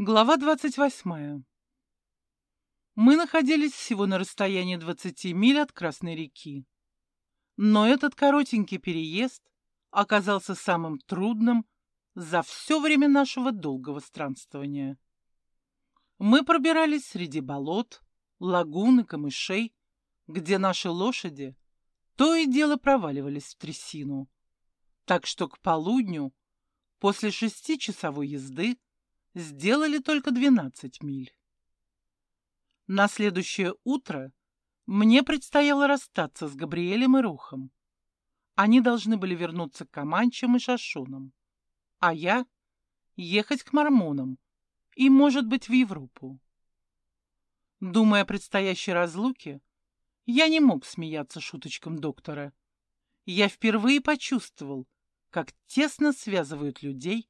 Глава 28. Мы находились всего на расстоянии 20 миль от Красной реки. Но этот коротенький переезд оказался самым трудным за все время нашего долгого странствования. Мы пробирались среди болот, лагун и камышей, где наши лошади то и дело проваливались в трясину. Так что к полудню, после шестичасовой езды, сделали только 12 миль. На следующее утро мне предстояло расстаться с Габриэлем и Рухом. Они должны были вернуться к Каманчам и Шашунам, а я ехать к Мормонам и, может быть, в Европу. Думая о предстоящей разлуке, я не мог смеяться шуточкам доктора. Я впервые почувствовал, как тесно связывают людей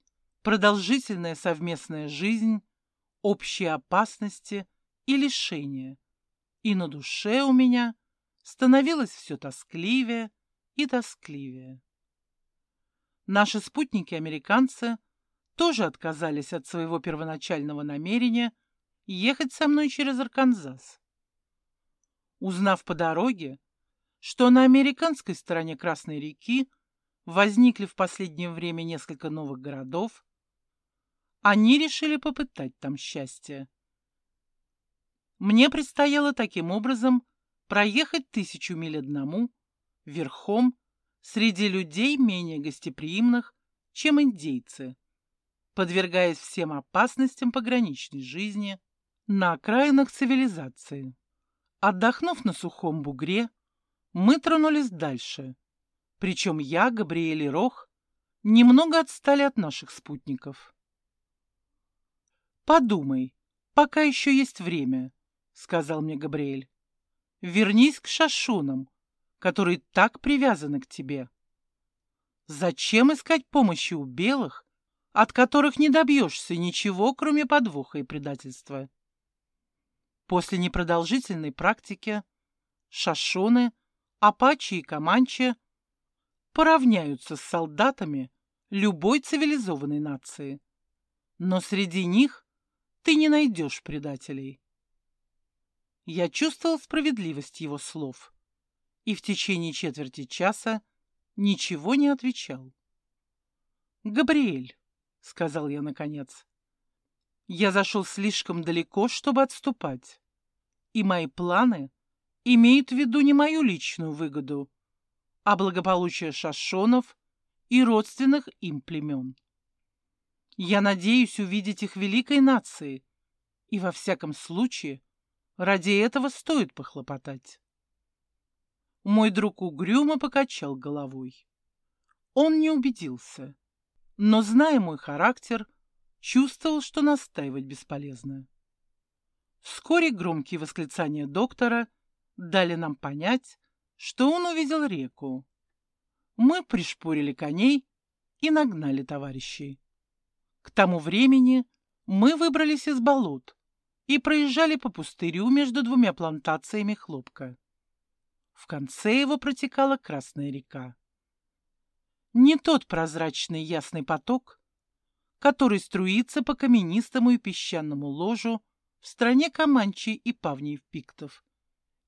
продолжительная совместная жизнь, общие опасности и лишения. И на душе у меня становилось все тоскливее и тоскливее. Наши спутники-американцы тоже отказались от своего первоначального намерения ехать со мной через Арканзас. Узнав по дороге, что на американской стороне Красной реки возникли в последнее время несколько новых городов, они решили попытать там счастье. Мне предстояло таким образом проехать тысячу миль одному, верхом, среди людей менее гостеприимных, чем индейцы, подвергаясь всем опасностям пограничной жизни на окраинах цивилизации. Отдохнув на сухом бугре, мы тронулись дальше, причем я, Габриэль и Рох немного отстали от наших спутников. «Подумай, пока еще есть время», — сказал мне Габриэль. «Вернись к шашунам, которые так привязаны к тебе. Зачем искать помощи у белых, от которых не добьешься ничего, кроме подвоха и предательства?» После непродолжительной практики шашоны, апачи и команчи поравняются с солдатами любой цивилизованной нации. Но среди них ты не найдешь предателей. Я чувствовал справедливость его слов и в течение четверти часа ничего не отвечал. «Габриэль», — сказал я наконец, — «я зашел слишком далеко, чтобы отступать, и мои планы имеют в виду не мою личную выгоду, а благополучие шашонов и родственных им племен. Я надеюсь увидеть их великой нацией, и во всяком случае ради этого стоит похлопотать. Мой друг угрюмо покачал головой. Он не убедился, но, зная мой характер, чувствовал, что настаивать бесполезно. Вскоре громкие восклицания доктора дали нам понять, что он увидел реку. Мы пришпорили коней и нагнали товарищей. К тому времени мы выбрались из болот и проезжали по пустырю между двумя плантациями хлопка. В конце его протекала Красная река. Не тот прозрачный ясный поток, который струится по каменистому и песчаному ложу в стране Каманчи и Павниев Пиктов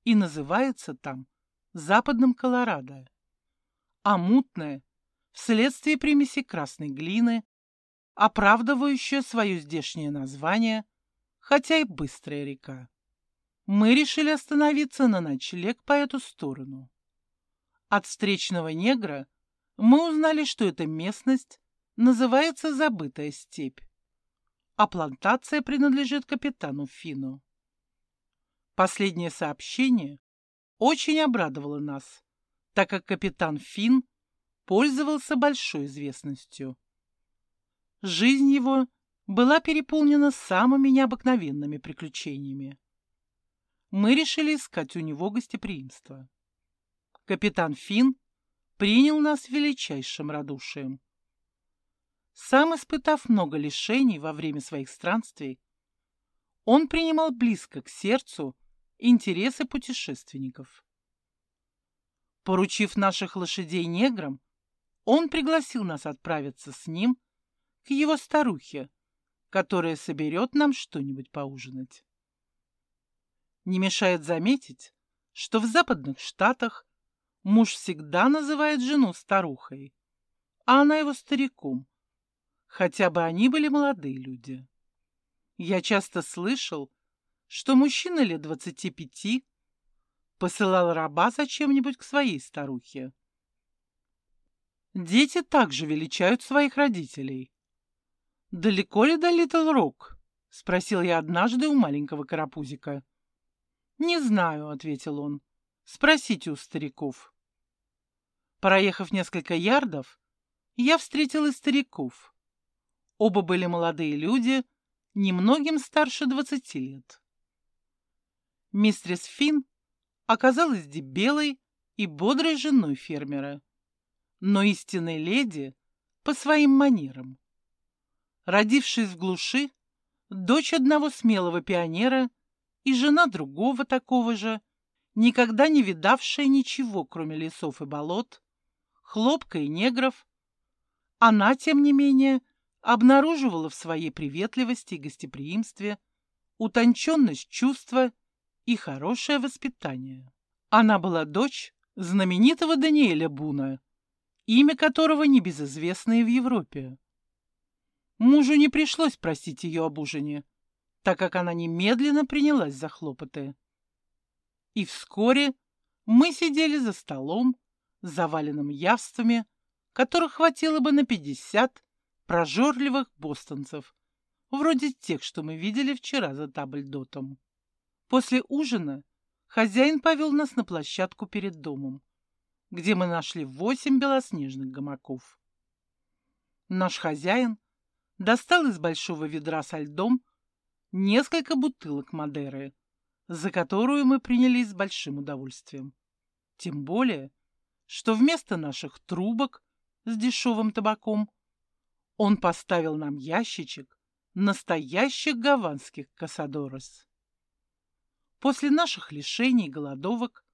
и называется там Западным Колорадо, а мутная, вследствие примеси красной глины, оправдывающая свое здешнее название, хотя и быстрая река. Мы решили остановиться на ночлег по эту сторону. От встречного негра мы узнали, что эта местность называется Забытая степь, а плантация принадлежит капитану Фину. Последнее сообщение очень обрадовало нас, так как капитан Фин пользовался большой известностью. Жизнь его была переполнена самыми необыкновенными приключениями. Мы решили искать у него гостеприимство. Капитан Фин принял нас величайшим радушием. Сам испытав много лишений во время своих странствий, он принимал близко к сердцу интересы путешественников. Поручив наших лошадей неграм, он пригласил нас отправиться с ним к его старухе, которая соберет нам что-нибудь поужинать. Не мешает заметить, что в западных штатах муж всегда называет жену старухой, а она его стариком, хотя бы они были молодые люди. Я часто слышал, что мужчина лет двадцати пяти посылал раба зачем-нибудь к своей старухе. Дети также величают своих родителей. «Далеко ли до Литл Рок?» — спросил я однажды у маленького карапузика. «Не знаю», — ответил он. «Спросите у стариков». Проехав несколько ярдов, я встретил и стариков. Оба были молодые люди, немногим старше двадцати лет. Мистрис Финн оказалась дебелой и бодрой женой фермера, но истинной леди по своим манерам. Родившись в глуши, дочь одного смелого пионера — и жена другого такого же, никогда не видавшая ничего, кроме лесов и болот, хлопка и негров, она, тем не менее, обнаруживала в своей приветливости и гостеприимстве утонченность чувства и хорошее воспитание. Она была дочь знаменитого Даниэля Буна, имя которого небезызвестное в Европе. Мужу не пришлось просить ее об ужине так как она немедленно принялась за хлопоты. И вскоре мы сидели за столом, заваленным явствами, которых хватило бы на пятьдесят прожорливых бостонцев, вроде тех, что мы видели вчера за табльдотом. После ужина хозяин повел нас на площадку перед домом, где мы нашли восемь белоснежных гамаков. Наш хозяин достал из большого ведра со льдом несколько бутылок Мадеры, за которую мы принялись с большим удовольствием. Тем более, что вместо наших трубок с дешевым табаком он поставил нам ящичек настоящих гаванских касадорос. После наших лишений и голодовок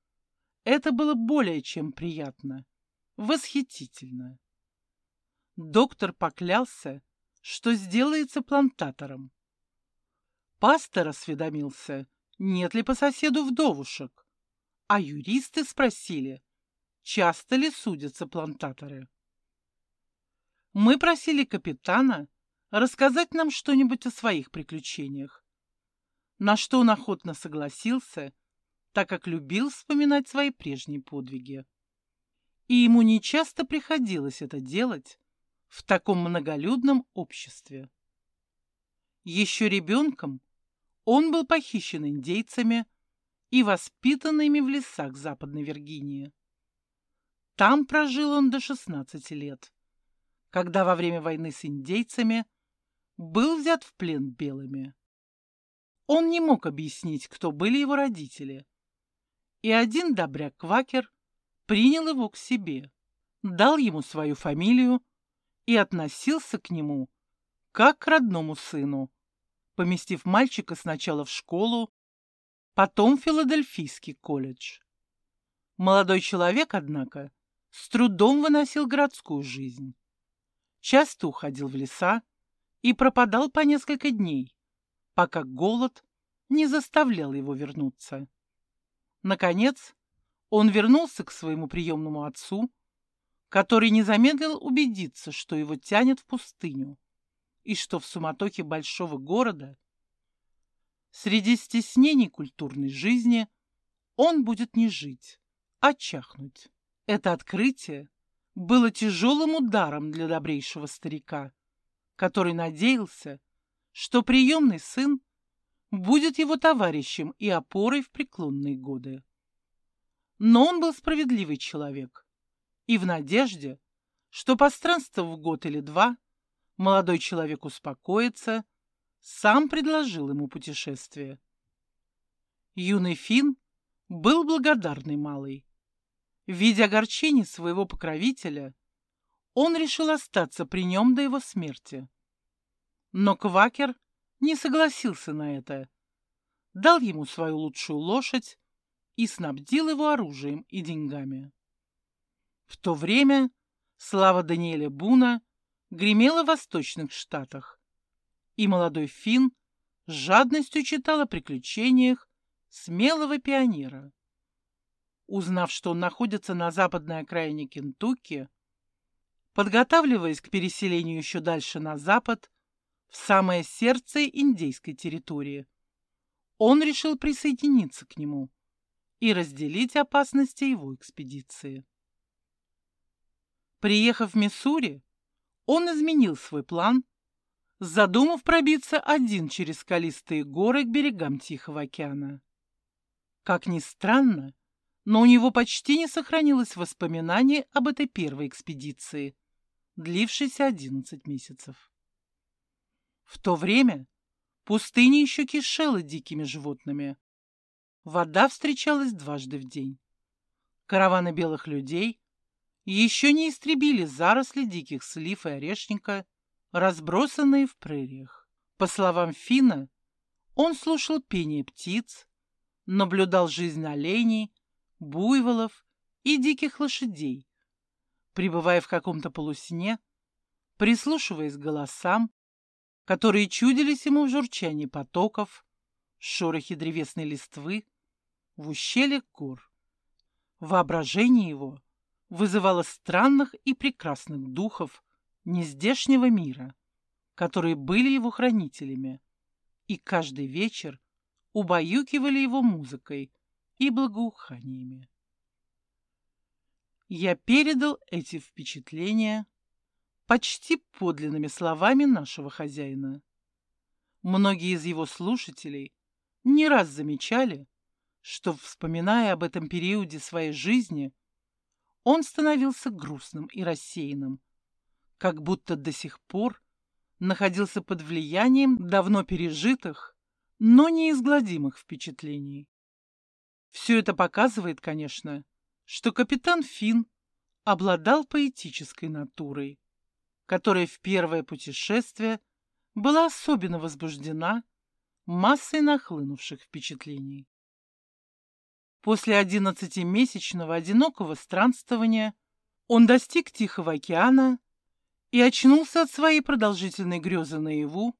это было более чем приятно, восхитительно. Доктор поклялся, что сделается плантатором, Пастор осведомился, нет ли по соседу вдовушек, а юристы спросили, часто ли судятся плантаторы. Мы просили капитана рассказать нам что-нибудь о своих приключениях, на что он охотно согласился, так как любил вспоминать свои прежние подвиги. И ему нечасто приходилось это делать в таком многолюдном обществе. Еще ребенком он был похищен индейцами и воспитан ими в лесах Западной Виргинии. Там прожил он до 16 лет, когда во время войны с индейцами был взят в плен белыми. Он не мог объяснить, кто были его родители, и один добряк-квакер принял его к себе, дал ему свою фамилию и относился к нему как к родному сыну, поместив мальчика сначала в школу, потом в Филадельфийский колледж. Молодой человек, однако, с трудом выносил городскую жизнь. Часто уходил в леса и пропадал по несколько дней, пока голод не заставлял его вернуться. Наконец, он вернулся к своему приемному отцу, который не замедлил убедиться, что его тянет в пустыню и что в суматохе большого города, среди стеснений культурной жизни, он будет не жить, а чахнуть. Это открытие было тяжелым ударом для добрейшего старика, который надеялся, что приемный сын будет его товарищем и опорой в преклонные годы. Но он был справедливый человек, и в надежде, что в год или два Молодой человек успокоится, сам предложил ему путешествие. Юный Фин был благодарный малый. Видя огорчение своего покровителя, он решил остаться при нем до его смерти. Но Квакер не согласился на это, дал ему свою лучшую лошадь и снабдил его оружием и деньгами. В то время слава Даниэля Буна гремело в восточных штатах, И молодой Финн с жадностью читал о приключениях смелого пионера. Узнав, что он находится на западной окраине Кентукки, подготавливаясь к переселению еще дальше на запад, в самое сердце индейской территории, он решил присоединиться к нему и разделить опасности его экспедиции. Приехав в Миссури, он изменил свой план, задумав пробиться один через скалистые горы к берегам Тихого океана. Как ни странно, но у него почти не сохранилось воспоминаний об этой первой экспедиции, длившейся 11 месяцев. В то время пустыня еще кишела дикими животными. Вода встречалась дважды в день. Караваны белых людей еще не истребили заросли диких слив и орешника, разбросанные в прериях. По словам Фина, он слушал пение птиц, наблюдал жизнь оленей, буйволов и диких лошадей, пребывая в каком-то полусне, прислушиваясь к голосам, которые чудились ему в журчании потоков, шорохе древесной листвы, в ущельях гор. Воображение его вызывало странных и прекрасных духов нездешнего мира, которые были его хранителями, и каждый вечер убаюкивали его музыкой и благоуханиями. Я передал эти впечатления почти подлинными словами нашего хозяина. Многие из его слушателей не раз замечали, что, вспоминая об этом периоде своей жизни, он становился грустным и рассеянным, как будто до сих пор находился под влиянием давно пережитых, но неизгладимых впечатлений. Все это показывает, конечно, что капитан Финн обладал поэтической натурой, которая в первое путешествие была особенно возбуждена массой нахлынувших впечатлений. После одиннадцатимесячного одинокого странствования он достиг Тихого океана и очнулся от своей продолжительной грезы наяву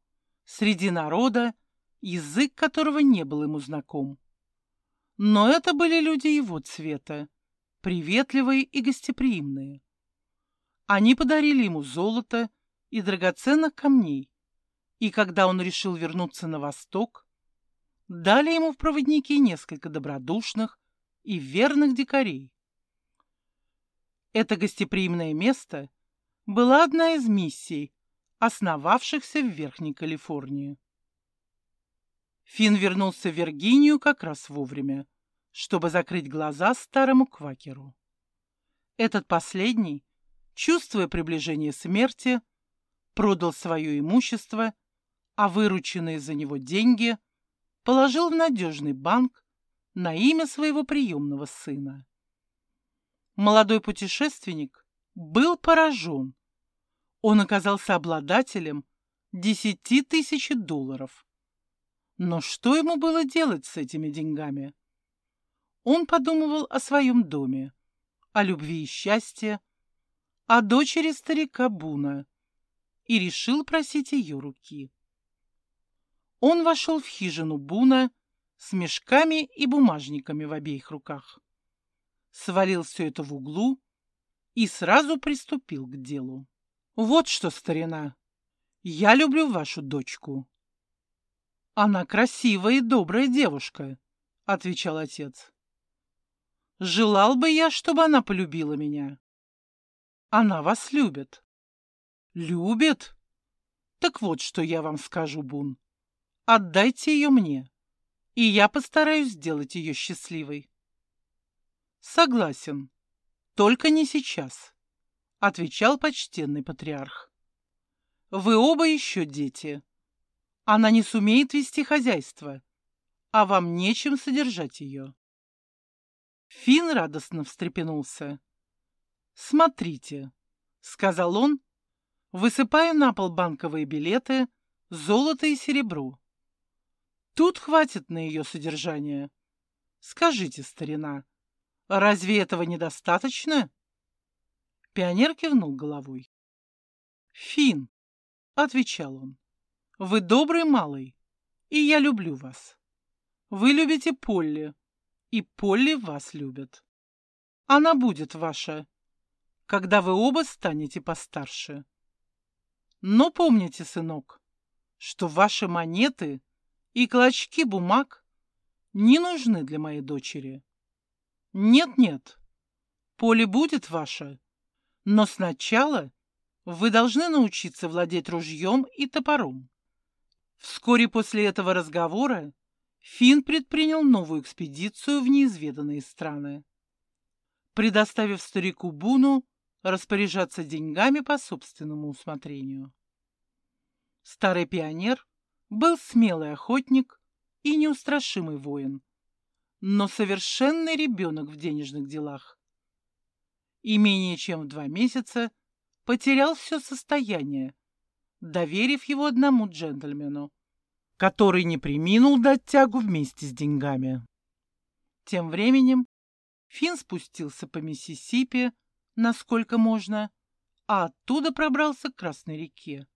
среди народа, язык которого не был ему знаком. Но это были люди его цвета, приветливые и гостеприимные. Они подарили ему золото и драгоценных камней, и когда он решил вернуться на восток, дали ему в проводники несколько добродушных и верных дикарей. Это гостеприимное место была одна из миссий, основавшихся в Верхней Калифорнии. Финн вернулся в Виргинию как раз вовремя, чтобы закрыть глаза старому квакеру. Этот последний, чувствуя приближение смерти, продал свое имущество, а вырученные за него деньги положил в надежный банк на имя своего приемного сына. Молодой путешественник был поражен. Он оказался обладателем десяти тысяч долларов, но что ему было делать с этими деньгами? Он подумывал о своем доме, о любви и счастье, о дочери старика Буна и решил просить ее руки. Он вошел в хижину Буна с мешками и бумажниками в обеих руках. Свалил все это в углу и сразу приступил к делу. «Вот что, старина, я люблю вашу дочку. «Она красивая и добрая девушка», — отвечал отец. «Желал бы я, чтобы она полюбила меня. Она вас любит». «Любит? Так вот, что я вам скажу, Бун. Отдайте ее мне, и я постараюсь сделать ее счастливой». «Согласен, только не сейчас», — отвечал почтенный патриарх. «Вы оба еще дети» Она не сумеет вести хозяйство, а вам нечем содержать ее. Фин радостно встрепенулся. «Смотрите», — сказал он, высыпая на пол банковые билеты, золото и серебро. «Тут хватит на ее содержание. Скажите, старина, разве этого недостаточно?» Пионер кивнул головой. «Фин», — отвечал он, Вы добрый малый, и я люблю вас. Вы любите Полли, и Полли вас любит. Она будет ваша, когда вы оба станете постарше. Но помните, сынок, что ваши монеты и клочки бумаг не нужны для моей дочери. Нет-нет, поле будет ваше, но сначала вы должны научиться владеть ружьем и топором. Вскоре после этого разговора Финн предпринял новую экспедицию в неизведанные страны, предоставив старику Буну распоряжаться деньгами по собственному усмотрению. Старый пионер был смелый охотник и неустрашимый воин, но совершенный ребенок в денежных делах. И менее чем в два месяца потерял все состояние, доверив его одному джентльмену, который не приминул дать тягу вместе с деньгами. Тем временем Финн спустился по Миссисипи, насколько можно, а оттуда пробрался к Красной реке,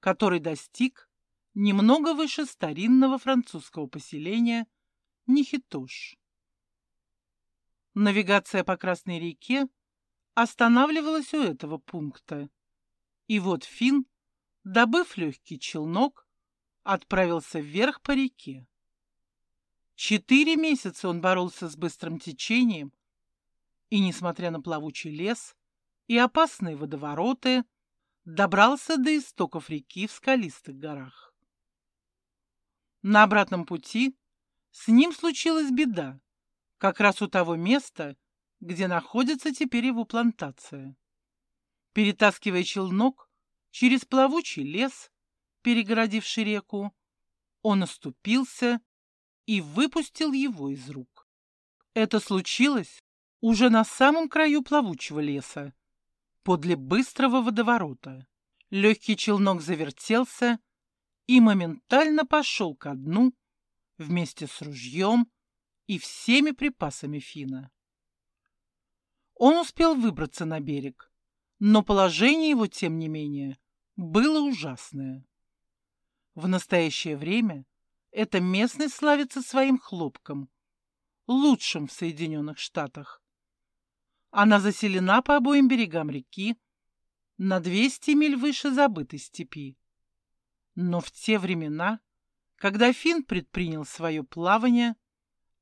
который достиг немного выше старинного французского поселения Нихитош. Навигация по Красной реке останавливалась у этого пункта, и вот Финн, добыв легкий челнок, отправился вверх по реке. Четыре месяца он боролся с быстрым течением, и, несмотря на плавучий лес и опасные водовороты, добрался до истоков реки в скалистых горах. На обратном пути с ним случилась беда, как раз у того места, где находится теперь его плантация. Перетаскивая челнок через плавучий лес, перегородивший реку, он оступился и выпустил его из рук. Это случилось уже на самом краю плавучего леса, подле быстрого водоворота. Легкий челнок завертелся и моментально пошел ко дну вместе с ружьем и всеми припасами Фина. Он успел выбраться на берег, но положение его, тем не менее, было ужасное. В настоящее время эта местность славится своим хлопком, лучшим в Соединенных Штатах. Она заселена по обоим берегам реки, на 200 миль выше забытой степи. Но в те времена, когда Финн предпринял свое плавание,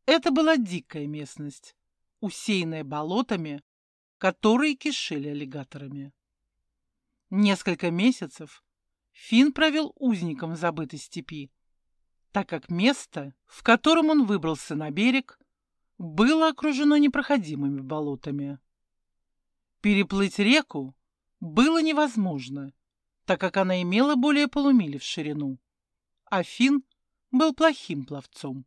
это была дикая местность, усеянная болотами, которые кишели аллигаторами. Несколько месяцев Финн провел узником в забытой степи, так как место, в котором он выбрался на берег, было окружено непроходимыми болотами. Переплыть реку было невозможно, так как она имела более полумили в ширину, а Финн был плохим пловцом.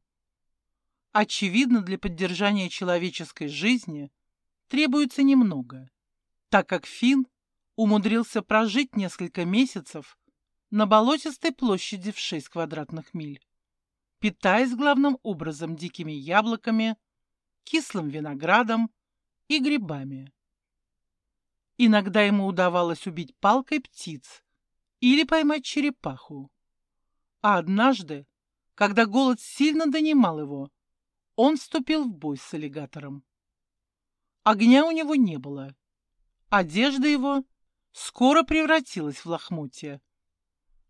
Очевидно, для поддержания человеческой жизни требуется немного, так как Финн умудрился прожить несколько месяцев на болотистой площади в 6 квадратных миль, питаясь главным образом дикими яблоками, кислым виноградом и грибами. Иногда ему удавалось убить палкой птиц или поймать черепаху. А однажды, когда голод сильно донимал его, он вступил в бой с аллигатором. Огня у него не было. Одежда его скоро превратилась в лохмотья.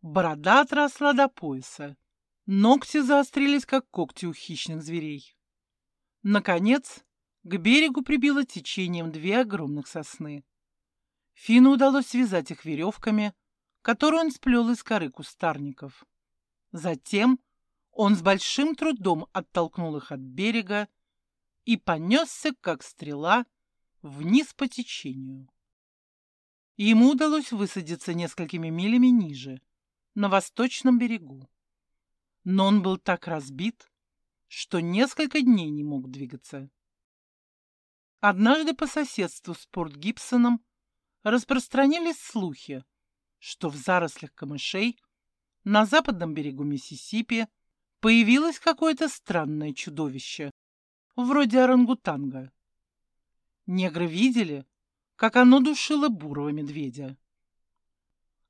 Борода отросла до пояса. Ногти заострились, как когти у хищных зверей. Наконец, к берегу прибило течением две огромных сосны. Фину удалось связать их веревками, которые он сплел из коры кустарников. Затем он с большим трудом оттолкнул их от берега и понесся, как стрела, вниз по течению. Ему удалось высадиться несколькими милями ниже, на восточном берегу. Но он был так разбит, что несколько дней не мог двигаться. Однажды по соседству с Порт Гибсоном распространились слухи, что в зарослях камышей на западном берегу Миссисипи появилось какое-то странное чудовище, вроде орангутанга. Негры видели, как оно душило бурого медведя.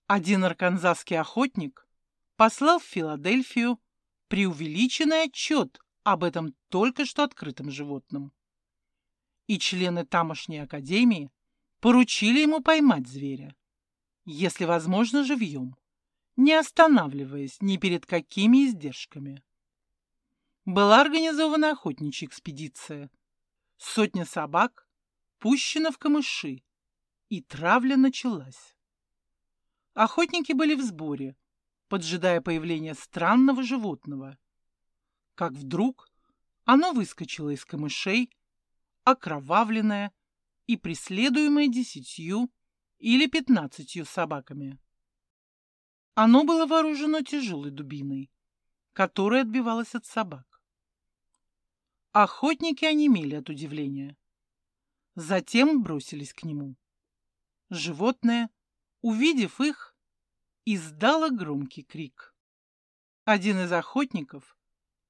Один арканзасский охотник послал в Филадельфию преувеличенный отчет об этом только что открытом животном. И члены тамошней академии поручили ему поймать зверя, если возможно живьем, не останавливаясь ни перед какими издержками. Была организована охотничья экспедиция. Сотня собак пущена в камыши, и травля началась. Охотники были в сборе, поджидая появления странного животного. Как вдруг оно выскочило из камышей, окровавленное и преследуемое десятью или пятнадцатью собаками. Оно было вооружено тяжелой дубиной, которая отбивалась от собак. Охотники онемели от удивления. Затем бросились к нему. Животное, увидев их, издало громкий крик. Один из охотников,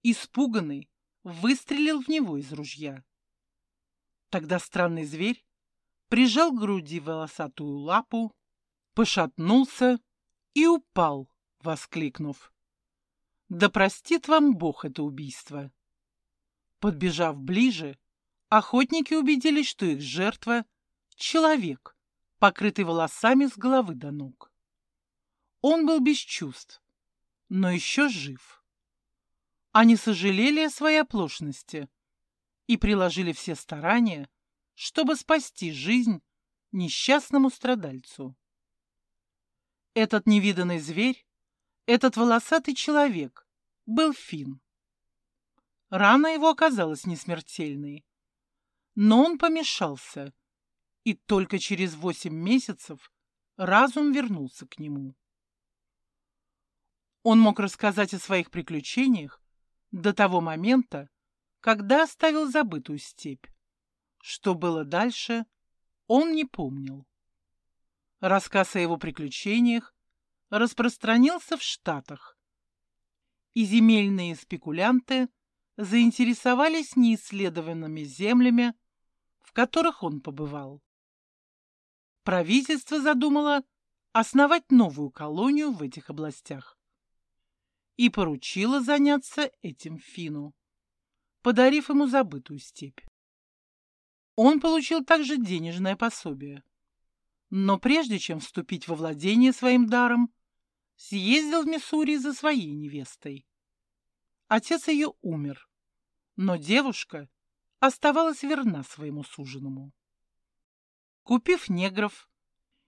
испуганный, выстрелил в него из ружья. Тогда странный зверь прижал к груди волосатую лапу, пошатнулся и упал, воскликнув. «Да простит вам Бог это убийство!» Подбежав ближе, охотники убедились, что их жертва — человек, покрытый волосами с головы до ног. Он был без чувств, но еще жив. Они сожалели о своей оплошности и приложили все старания, чтобы спасти жизнь несчастному страдальцу. Этот невиданный зверь, этот волосатый человек был Фин. Рана его оказалась несмертельной, но он помешался, и только через восемь месяцев разум вернулся к нему. Он мог рассказать о своих приключениях до того момента, когда оставил забытую степь. Что было дальше, он не помнил. Рассказ о его приключениях распространился в Штатах, и земельные спекулянты заинтересовались неисследованными землями, в которых он побывал. Правительство задумало основать новую колонию в этих областях и поручило заняться этим Фину, подарив ему забытую степь. Он получил также денежное пособие. Но прежде чем вступить во владение своим даром, съездил в Миссури за своей невестой. Отец ее умер, но девушка оставалась верна своему суженому. Купив негров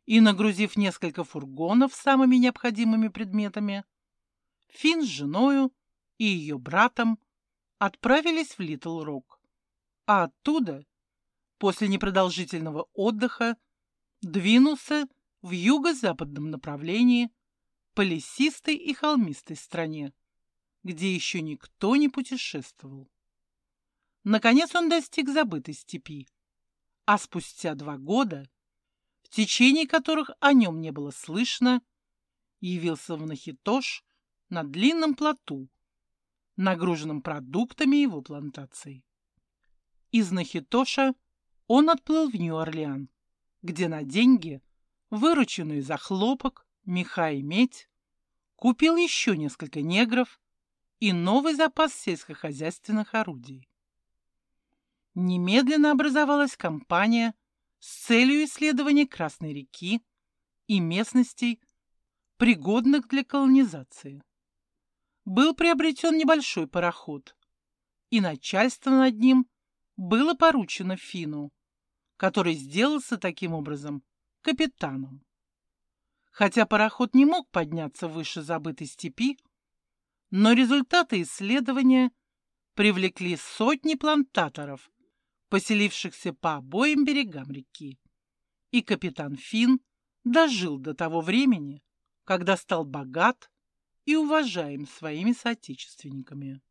и нагрузив несколько фургонов самыми необходимыми предметами, Финн с женою и ее братом отправились в Литл-Рок, а оттуда – после непродолжительного отдыха двинулся в юго-западном направлении по лесистой и холмистой стране, где еще никто не путешествовал. Наконец он достиг забытой степи, а спустя два года, в течение которых о нем не было слышно, явился в Нахитош на длинном плоту, нагруженном продуктами его плантаций. Из Нахитоша он отплыл в Нью-Орлеан, где на деньги, вырученные за хлопок, меха и медь, купил еще несколько негров и новый запас сельскохозяйственных орудий. Немедленно образовалась компания с целью исследования Красной реки и местностей, пригодных для колонизации. Был приобретен небольшой пароход, и начальство над ним было поручено Фину, который сделался таким образом капитаном. Хотя пароход не мог подняться выше забытой степи, но результаты исследования привлекли сотни плантаторов, поселившихся по обоим берегам реки. И капитан Фин дожил до того времени, когда стал богат и уважаем своими соотечественниками.